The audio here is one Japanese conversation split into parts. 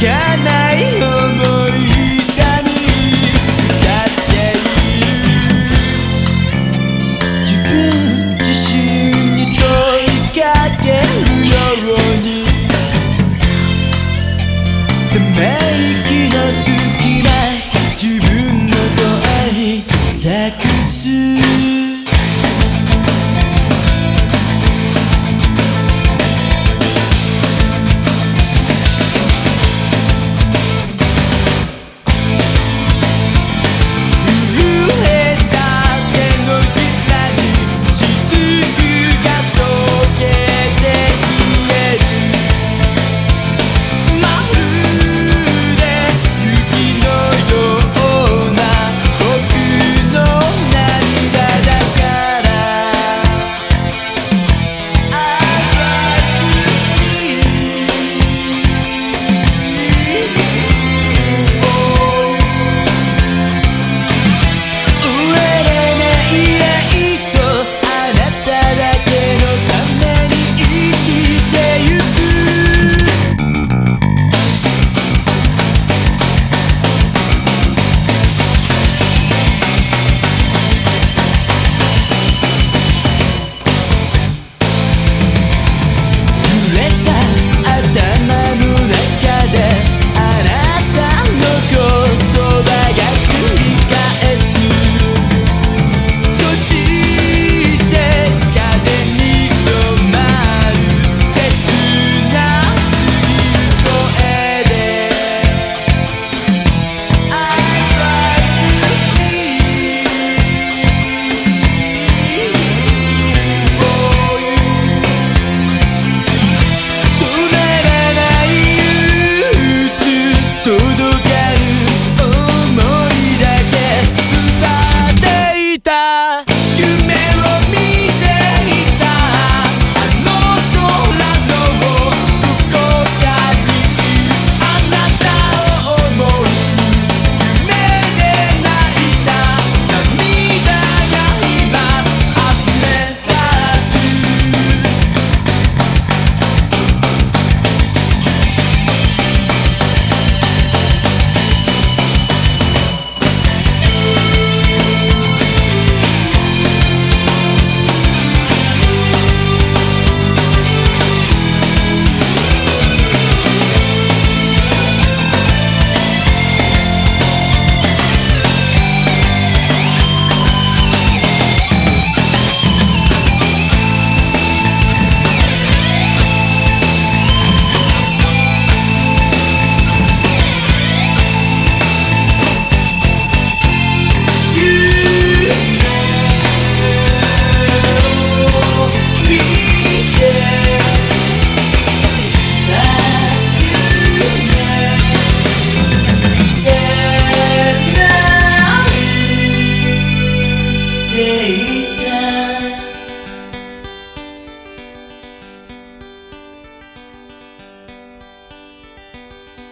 かない想い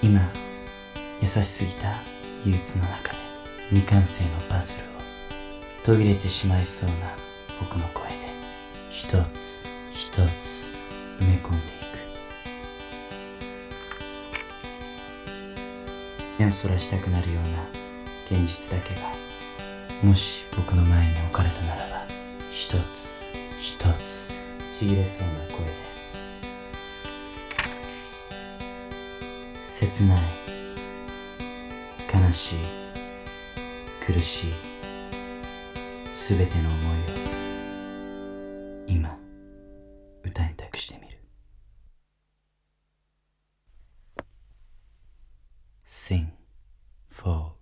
今優しすぎた憂鬱の中で未完成のパズルを途切れてしまいそうな僕の声で一つ一つ埋め込んでいく。目をそらしたくなるような現実だけがもし僕の前に置かれたならば一つ一つ。ちぎれそうな声で。切ない。悲しい。苦しい。すべての思いを今歌に託してみる。Sing for